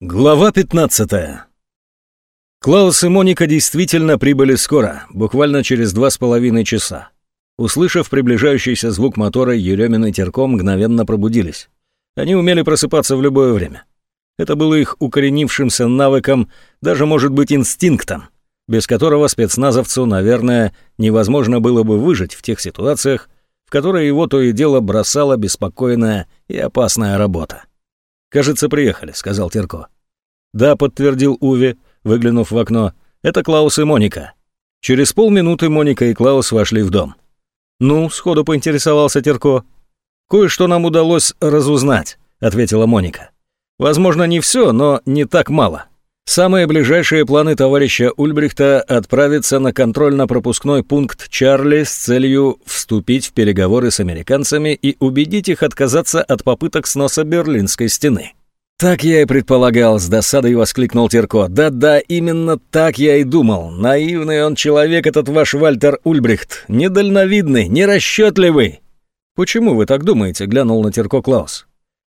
Глава 15 Клаус и Моника действительно прибыли скоро, буквально через два с половиной часа. Услышав приближающийся звук мотора, Еремин и Терко мгновенно пробудились. Они умели просыпаться в любое время. Это было их укоренившимся навыком, даже, может быть, инстинктом, без которого спецназовцу, наверное, невозможно было бы выжить в тех ситуациях, в которые его то и дело бросала беспокойная и опасная работа. «Кажется, приехали», — сказал Терко. «Да», — подтвердил Уви, выглянув в окно. «Это Клаус и Моника». Через полминуты Моника и Клаус вошли в дом. «Ну», — сходу поинтересовался Терко. «Кое-что нам удалось разузнать», — ответила Моника. «Возможно, не все, но не так мало. Самые ближайшие планы товарища Ульбрихта отправиться на контрольно-пропускной пункт Чарли с целью вступить в переговоры с американцами и убедить их отказаться от попыток сноса Берлинской стены. «Так я и предполагал», — с досадой воскликнул Терко. «Да-да, именно так я и думал. Наивный он человек, этот ваш Вальтер Ульбрихт. Недальновидный, нерасчетливый». «Почему вы так думаете?» — глянул на Терко Клаус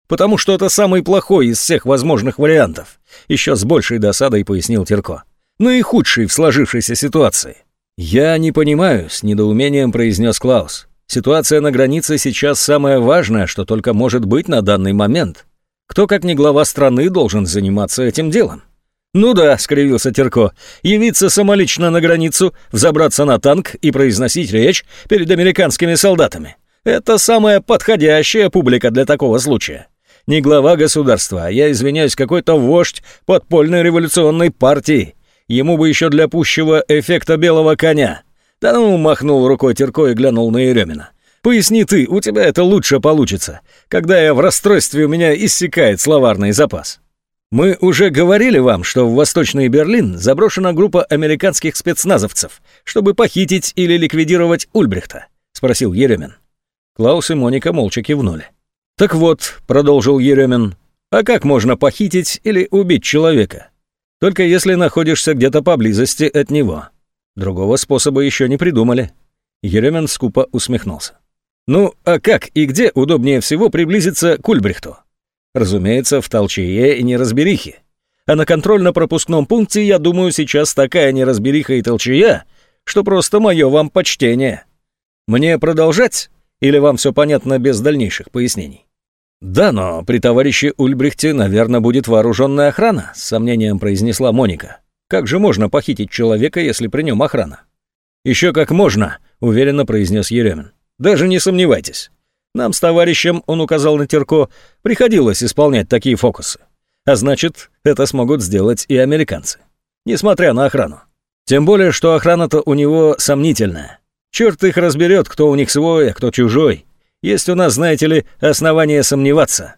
потому что это самый плохой из всех возможных вариантов», еще с большей досадой пояснил Терко. «Ну и худший в сложившейся ситуации». «Я не понимаю», — с недоумением произнес Клаус. «Ситуация на границе сейчас самое важное, что только может быть на данный момент. Кто, как не глава страны, должен заниматься этим делом?» «Ну да», — скривился Терко, — «явиться самолично на границу, взобраться на танк и произносить речь перед американскими солдатами. Это самая подходящая публика для такого случая не глава государства, а я, извиняюсь, какой-то вождь подпольной революционной партии. Ему бы еще для пущего эффекта белого коня. Да ну, махнул рукой Терко и глянул на Еремина. Поясни ты, у тебя это лучше получится. Когда я в расстройстве, у меня иссякает словарный запас. Мы уже говорили вам, что в Восточный Берлин заброшена группа американских спецназовцев, чтобы похитить или ликвидировать Ульбрихта, спросил Еремин. Клаус и Моника молча кивнули. «Так вот», — продолжил Еремин, — «а как можно похитить или убить человека? Только если находишься где-то поблизости от него. Другого способа еще не придумали». Еремин скупо усмехнулся. «Ну, а как и где удобнее всего приблизиться к Ульбрихту?» «Разумеется, в толчее и неразберихе. А на контрольно-пропускном пункте, я думаю, сейчас такая неразбериха и толчая, что просто мое вам почтение. Мне продолжать, или вам все понятно без дальнейших пояснений?» «Да, но при товарище Ульбрихте, наверное, будет вооруженная охрана», с сомнением произнесла Моника. «Как же можно похитить человека, если при нем охрана?» «Еще как можно», — уверенно произнес Еремин. «Даже не сомневайтесь. Нам с товарищем, он указал на Терко, приходилось исполнять такие фокусы. А значит, это смогут сделать и американцы. Несмотря на охрану. Тем более, что охрана-то у него сомнительная. Черт их разберет, кто у них свой, а кто чужой. Есть у нас, знаете ли, основания сомневаться.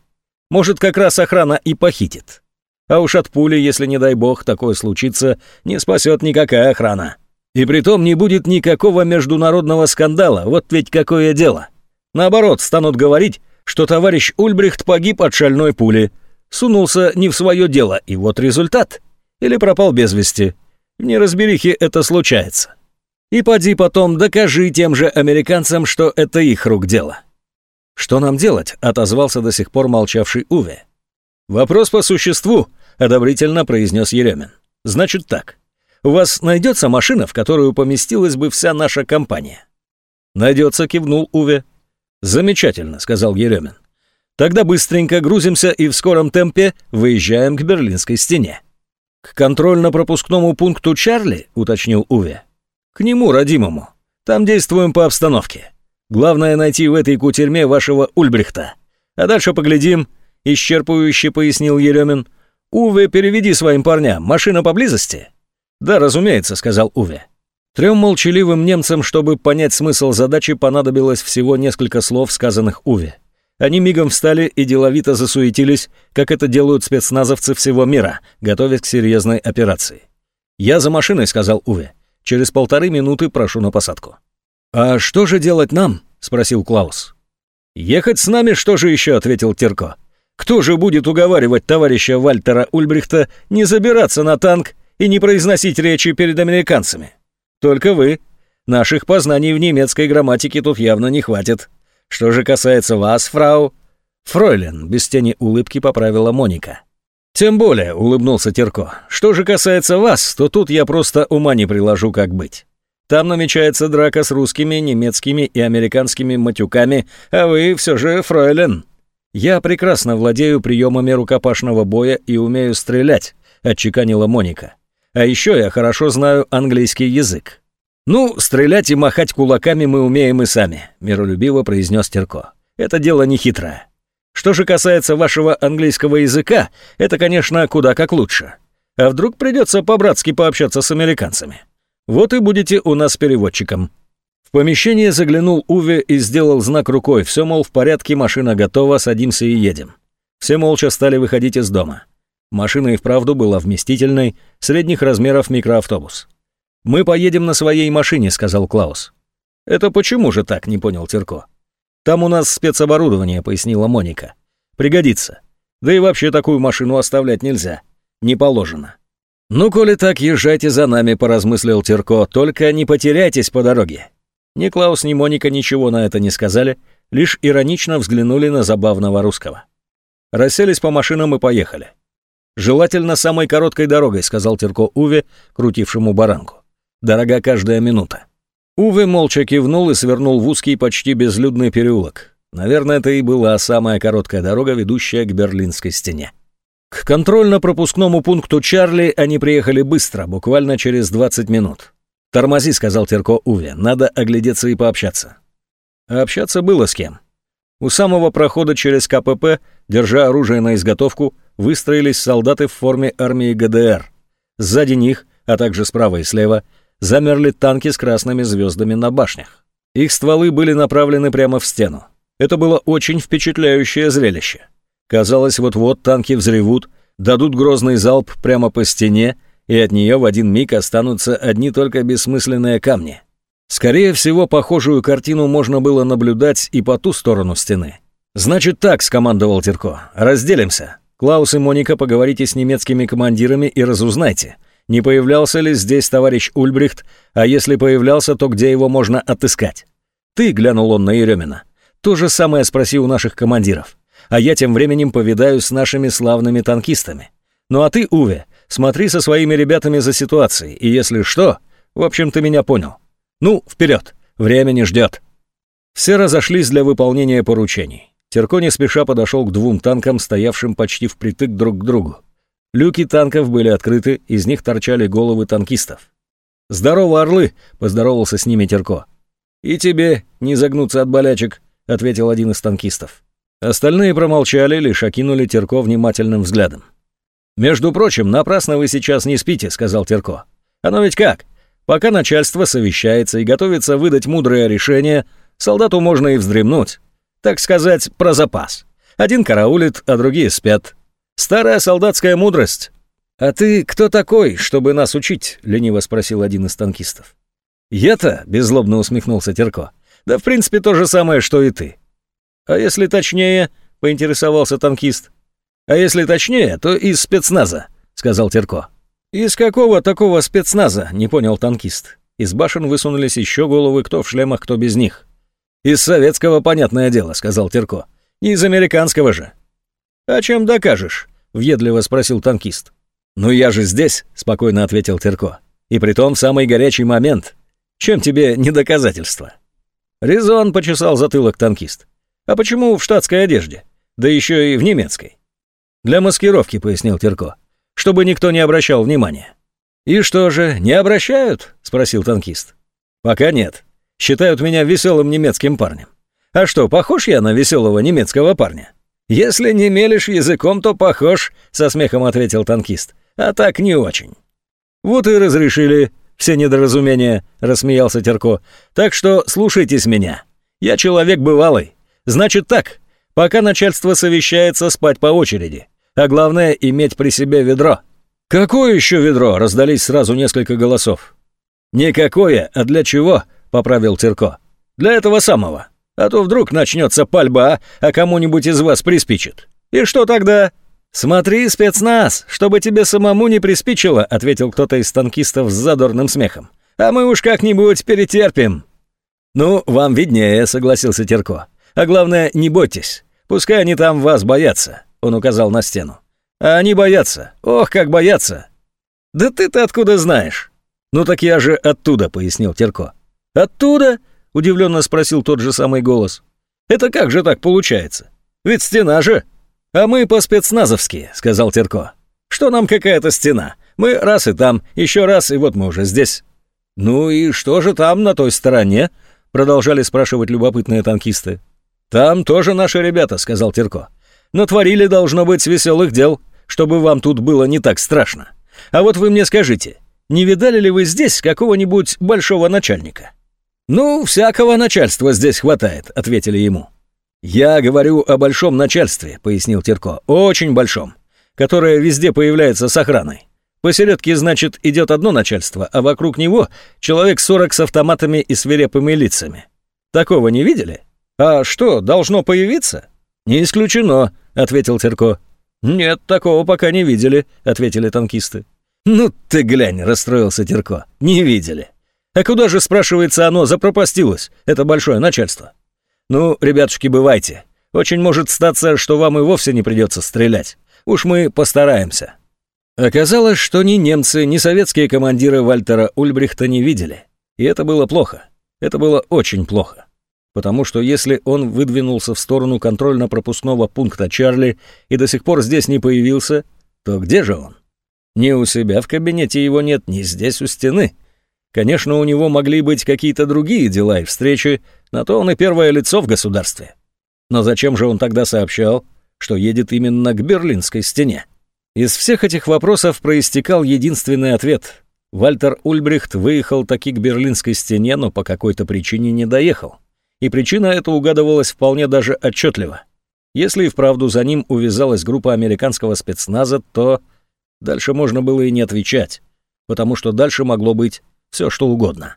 Может, как раз охрана и похитит. А уж от пули, если, не дай бог, такое случится, не спасет никакая охрана. И притом не будет никакого международного скандала, вот ведь какое дело. Наоборот, станут говорить, что товарищ Ульбрихт погиб от шальной пули, сунулся не в свое дело, и вот результат. Или пропал без вести. В неразберихе это случается. И поди потом докажи тем же американцам, что это их рук дело. «Что нам делать?» — отозвался до сих пор молчавший Уве. «Вопрос по существу», — одобрительно произнес Еремин. «Значит так. У вас найдется машина, в которую поместилась бы вся наша компания?» «Найдется», — кивнул Уве. «Замечательно», — сказал Еремин. «Тогда быстренько грузимся и в скором темпе выезжаем к Берлинской стене». «К контрольно-пропускному пункту Чарли?» — уточнил Уве. «К нему, родимому. Там действуем по обстановке. Главное найти в этой кутерьме вашего Ульбрихта. А дальше поглядим», — исчерпывающе пояснил Еремин. «Уве, переведи своим парням. Машина поблизости?» «Да, разумеется», — сказал Уве. Трем молчаливым немцам, чтобы понять смысл задачи, понадобилось всего несколько слов, сказанных Уве. Они мигом встали и деловито засуетились, как это делают спецназовцы всего мира, готовясь к серьезной операции. «Я за машиной», — сказал Уве. «Через полторы минуты прошу на посадку». «А что же делать нам?» — спросил Клаус. «Ехать с нами, что же еще?» — ответил Терко. «Кто же будет уговаривать товарища Вальтера Ульбрихта не забираться на танк и не произносить речи перед американцами? Только вы. Наших познаний в немецкой грамматике тут явно не хватит. Что же касается вас, фрау...» «Фройлен», — без тени улыбки поправила Моника. «Тем более», — улыбнулся Терко. «Что же касается вас, то тут я просто ума не приложу, как быть. Там намечается драка с русскими, немецкими и американскими матюками, а вы все же фройлен. Я прекрасно владею приемами рукопашного боя и умею стрелять», — отчеканила Моника. «А еще я хорошо знаю английский язык». «Ну, стрелять и махать кулаками мы умеем и сами», — миролюбиво произнес Терко. «Это дело не хитрое. Что же касается вашего английского языка, это, конечно, куда как лучше. А вдруг придется по-братски пообщаться с американцами? Вот и будете у нас переводчиком». В помещение заглянул Уве и сделал знак рукой. Все, мол, в порядке, машина готова, садимся и едем. Все молча стали выходить из дома. Машина и вправду была вместительной, средних размеров микроавтобус. «Мы поедем на своей машине», — сказал Клаус. «Это почему же так?» — не понял Терко. «Там у нас спецоборудование», — пояснила Моника. «Пригодится. Да и вообще такую машину оставлять нельзя. Не положено». «Ну, коли так, езжайте за нами», — поразмыслил Терко, «только не потеряйтесь по дороге». Ни Клаус, ни Моника ничего на это не сказали, лишь иронично взглянули на забавного русского. Расселись по машинам и поехали. «Желательно самой короткой дорогой», — сказал Терко Уве, крутившему баранку. «Дорога каждая минута». Уве молча кивнул и свернул в узкий, почти безлюдный переулок. Наверное, это и была самая короткая дорога, ведущая к Берлинской стене. К контрольно-пропускному пункту Чарли они приехали быстро, буквально через 20 минут. «Тормози», — сказал Терко Уве, — «надо оглядеться и пообщаться». А общаться было с кем. У самого прохода через КПП, держа оружие на изготовку, выстроились солдаты в форме армии ГДР. Сзади них, а также справа и слева — замерли танки с красными звездами на башнях. Их стволы были направлены прямо в стену. Это было очень впечатляющее зрелище. Казалось, вот-вот танки взревут, дадут грозный залп прямо по стене, и от нее в один миг останутся одни только бессмысленные камни. Скорее всего, похожую картину можно было наблюдать и по ту сторону стены. «Значит так», — скомандовал Терко, — «разделимся. Клаус и Моника, поговорите с немецкими командирами и разузнайте, не появлялся ли здесь товарищ Ульбрихт, а если появлялся, то где его можно отыскать? Ты, глянул он на Еремина, то же самое спроси у наших командиров. А я тем временем повидаюсь с нашими славными танкистами. Ну а ты, Уве, смотри со своими ребятами за ситуацией, и если что, в общем, ты меня понял. Ну, вперед, время не ждет. Все разошлись для выполнения поручений. Терко не спеша подошел к двум танкам, стоявшим почти впритык друг к другу. Люки танков были открыты, из них торчали головы танкистов. «Здорово, орлы!» — поздоровался с ними Терко. «И тебе не загнуться от болячек», — ответил один из танкистов. Остальные промолчали, лишь окинули Терко внимательным взглядом. «Между прочим, напрасно вы сейчас не спите», — сказал Терко. «Оно ведь как? Пока начальство совещается и готовится выдать мудрое решение, солдату можно и вздремнуть. Так сказать, про запас. Один караулит, а другие спят. Старая солдатская мудрость. А ты кто такой, чтобы нас учить? лениво спросил один из танкистов. Я-то, беззлобно усмехнулся Терко. Да в принципе то же самое, что и ты. А если точнее, поинтересовался танкист. А если точнее, то из спецназа, сказал Терко. Из какого такого спецназа? не понял танкист. Из башен высунулись еще головы, кто в шлемах, кто без них. «Из советского, понятное дело», — сказал Терко. «Не из американского же». «А чем докажешь?» — въедливо спросил танкист. «Ну я же здесь», — спокойно ответил Терко. «И притом в самый горячий момент. Чем тебе не доказательство?» Резон почесал затылок танкист. «А почему в штатской одежде? Да еще и в немецкой». «Для маскировки», — пояснил Терко. «Чтобы никто не обращал внимания». «И что же, не обращают?» — спросил танкист. «Пока нет. Считают меня веселым немецким парнем. А что, похож я на веселого немецкого парня?» «Если не мелешь языком, то похож», — со смехом ответил танкист. «А так не очень». «Вот и разрешили все недоразумения», — рассмеялся Терко. «Так что слушайтесь меня. Я человек бывалый. Значит так, пока начальство совещается, спать по очереди. А главное, иметь при себе ведро». «Какое еще ведро?» — раздались сразу несколько голосов. «Никакое, а для чего?» — поправил Терко. «Для этого самого а то вдруг начнется пальба, а кому-нибудь из вас приспичит. И что тогда?» «Смотри, спецназ, чтобы тебе самому не приспичило», — ответил кто-то из танкистов с задорным смехом. «А мы уж как-нибудь перетерпим». «Ну, вам виднее», — согласился Терко. «А главное, не бойтесь. Пускай они там вас боятся», — он указал на стену. А они боятся. Ох, как боятся. Да ты-то откуда знаешь? Ну так я же оттуда, пояснил Терко. Оттуда? Удивленно спросил тот же самый голос. Это как же так получается? Ведь стена же. А мы по-спецназовски, сказал Терко. Что нам какая-то стена? Мы раз и там, еще раз, и вот мы уже здесь. Ну и что же там на той стороне? Продолжали спрашивать любопытные танкисты. Там тоже наши ребята, сказал Терко. Натворили, должно быть, веселых дел, чтобы вам тут было не так страшно. А вот вы мне скажите, не видали ли вы здесь какого-нибудь большого начальника? Ну, всякого начальства здесь хватает, ответили ему. Я говорю о большом начальстве, пояснил Терко. Очень большом, которое везде появляется с охраной. Посередке, значит, идет одно начальство, а вокруг него человек сорок с автоматами и свирепыми лицами. Такого не видели? А что, должно появиться? Не исключено, ответил Терко. Нет, такого пока не видели, ответили танкисты. Ну ты глянь, расстроился Терко. Не видели. А куда же, спрашивается, оно запропастилось, это большое начальство? Ну, ребятушки, бывайте. Очень может статься, что вам и вовсе не придется стрелять. Уж мы постараемся. Оказалось, что ни немцы, ни советские командиры Вальтера Ульбрихта не видели. И это было плохо. Это было очень плохо. Потому что если он выдвинулся в сторону контрольно-пропускного пункта Чарли и до сих пор здесь не появился, то где же он? Ни у себя в кабинете его нет, ни здесь у стены. Конечно, у него могли быть какие-то другие дела и встречи, на то он и первое лицо в государстве. Но зачем же он тогда сообщал, что едет именно к Берлинской стене? Из всех этих вопросов проистекал единственный ответ. Вальтер Ульбрихт выехал таки к Берлинской стене, но по какой-то причине не доехал. И причина эта угадывалась вполне даже отчетливо. Если и вправду за ним увязалась группа американского спецназа, то дальше можно было и не отвечать, потому что дальше могло быть все что угодно.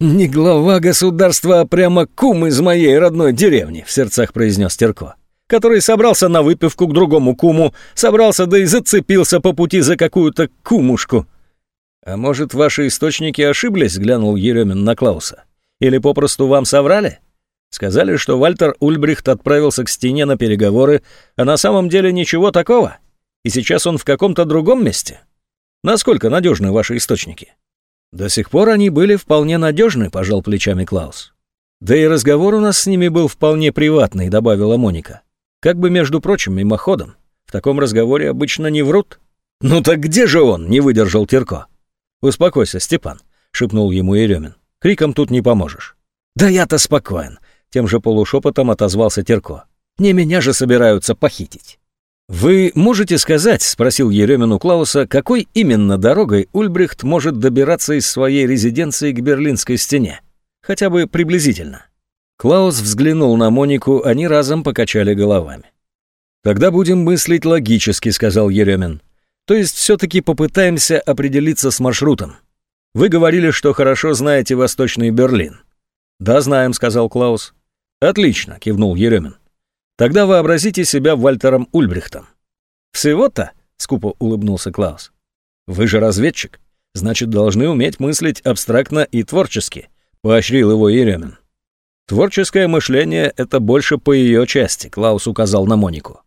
«Не глава государства, а прямо кум из моей родной деревни», — в сердцах произнес Терко который собрался на выпивку к другому куму, собрался да и зацепился по пути за какую-то кумушку. «А может, ваши источники ошиблись?» — глянул Еремин на Клауса. «Или попросту вам соврали? Сказали, что Вальтер Ульбрихт отправился к стене на переговоры, а на самом деле ничего такого. И сейчас он в каком-то другом месте. Насколько надежны ваши источники?» «До сих пор они были вполне надежны», — пожал плечами Клаус. «Да и разговор у нас с ними был вполне приватный», — добавила Моника. Как бы, между прочим, мимоходом. В таком разговоре обычно не врут. «Ну так где же он?» — не выдержал Терко. «Успокойся, Степан», — шепнул ему Еремин. «Криком тут не поможешь». «Да я-то спокоен», — тем же полушепотом отозвался Терко. «Не меня же собираются похитить». «Вы можете сказать, — спросил Еремин у Клауса, — какой именно дорогой Ульбрихт может добираться из своей резиденции к Берлинской стене? Хотя бы приблизительно». Клаус взглянул на Монику, они разом покачали головами. «Тогда будем мыслить логически», — сказал Еремин. «То есть все-таки попытаемся определиться с маршрутом. Вы говорили, что хорошо знаете Восточный Берлин». «Да, знаем», — сказал Клаус. «Отлично», — кивнул Еремин. «Тогда вообразите себя Вальтером Ульбрихтом». «Всего-то?» — скупо улыбнулся Клаус. «Вы же разведчик, значит, должны уметь мыслить абстрактно и творчески», — поощрил его Еремин. Творческое мышление — это больше по ее части, Клаус указал на Монику.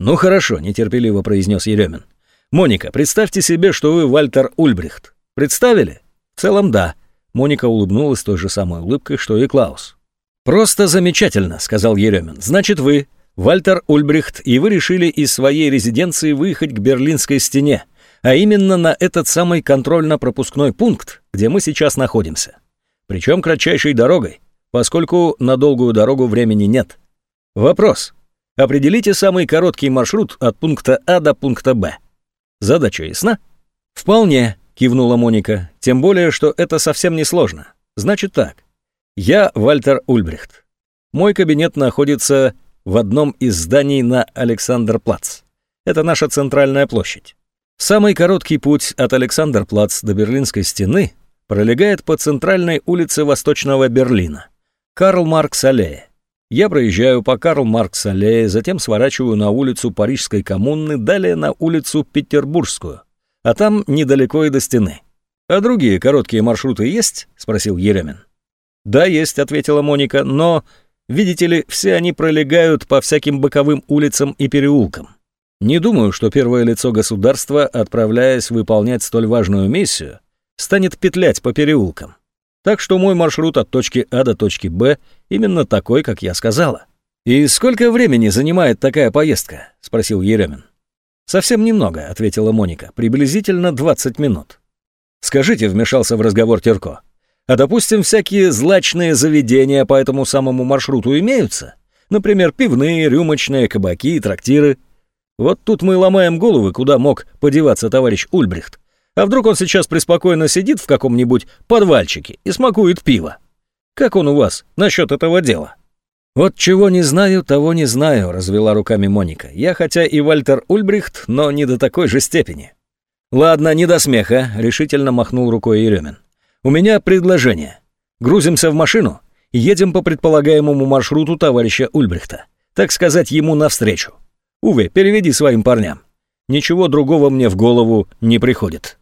Ну хорошо, нетерпеливо произнес Еремин. Моника, представьте себе, что вы Вальтер Ульбрихт. Представили? В целом да. Моника улыбнулась той же самой улыбкой, что и Клаус. Просто замечательно, сказал Еремин. Значит, вы Вальтер Ульбрихт, и вы решили из своей резиденции выехать к Берлинской стене, а именно на этот самый контрольно-пропускной пункт, где мы сейчас находимся. Причем кратчайшей дорогой, поскольку на долгую дорогу времени нет. Вопрос. Определите самый короткий маршрут от пункта А до пункта Б. Задача ясна? Вполне, кивнула Моника. Тем более, что это совсем не сложно. Значит так. Я Вальтер Ульбрихт. Мой кабинет находится в одном из зданий на Александрплац. Это наша центральная площадь. Самый короткий путь от Александрплац до Берлинской стены пролегает по центральной улице Восточного Берлина. Карл Маркс аллея. Я проезжаю по Карл Маркс аллее, затем сворачиваю на улицу Парижской коммуны, далее на улицу Петербургскую, а там недалеко и до стены. «А другие короткие маршруты есть?» — спросил Еремин. «Да, есть», — ответила Моника, — «но, видите ли, все они пролегают по всяким боковым улицам и переулкам. Не думаю, что первое лицо государства, отправляясь выполнять столь важную миссию, станет петлять по переулкам. Так что мой маршрут от точки А до точки Б именно такой, как я сказала. «И сколько времени занимает такая поездка?» — спросил Еремин. «Совсем немного», — ответила Моника, — «приблизительно 20 минут». «Скажите», — вмешался в разговор Терко, «а допустим, всякие злачные заведения по этому самому маршруту имеются? Например, пивные, рюмочные, кабаки, трактиры. Вот тут мы ломаем головы, куда мог подеваться товарищ Ульбрихт. А вдруг он сейчас преспокойно сидит в каком-нибудь подвальчике и смакует пиво? Как он у вас насчет этого дела?» «Вот чего не знаю, того не знаю», — развела руками Моника. «Я хотя и Вальтер Ульбрихт, но не до такой же степени». «Ладно, не до смеха», — решительно махнул рукой Еремин. «У меня предложение. Грузимся в машину и едем по предполагаемому маршруту товарища Ульбрихта. Так сказать, ему навстречу. Уве, переведи своим парням. Ничего другого мне в голову не приходит».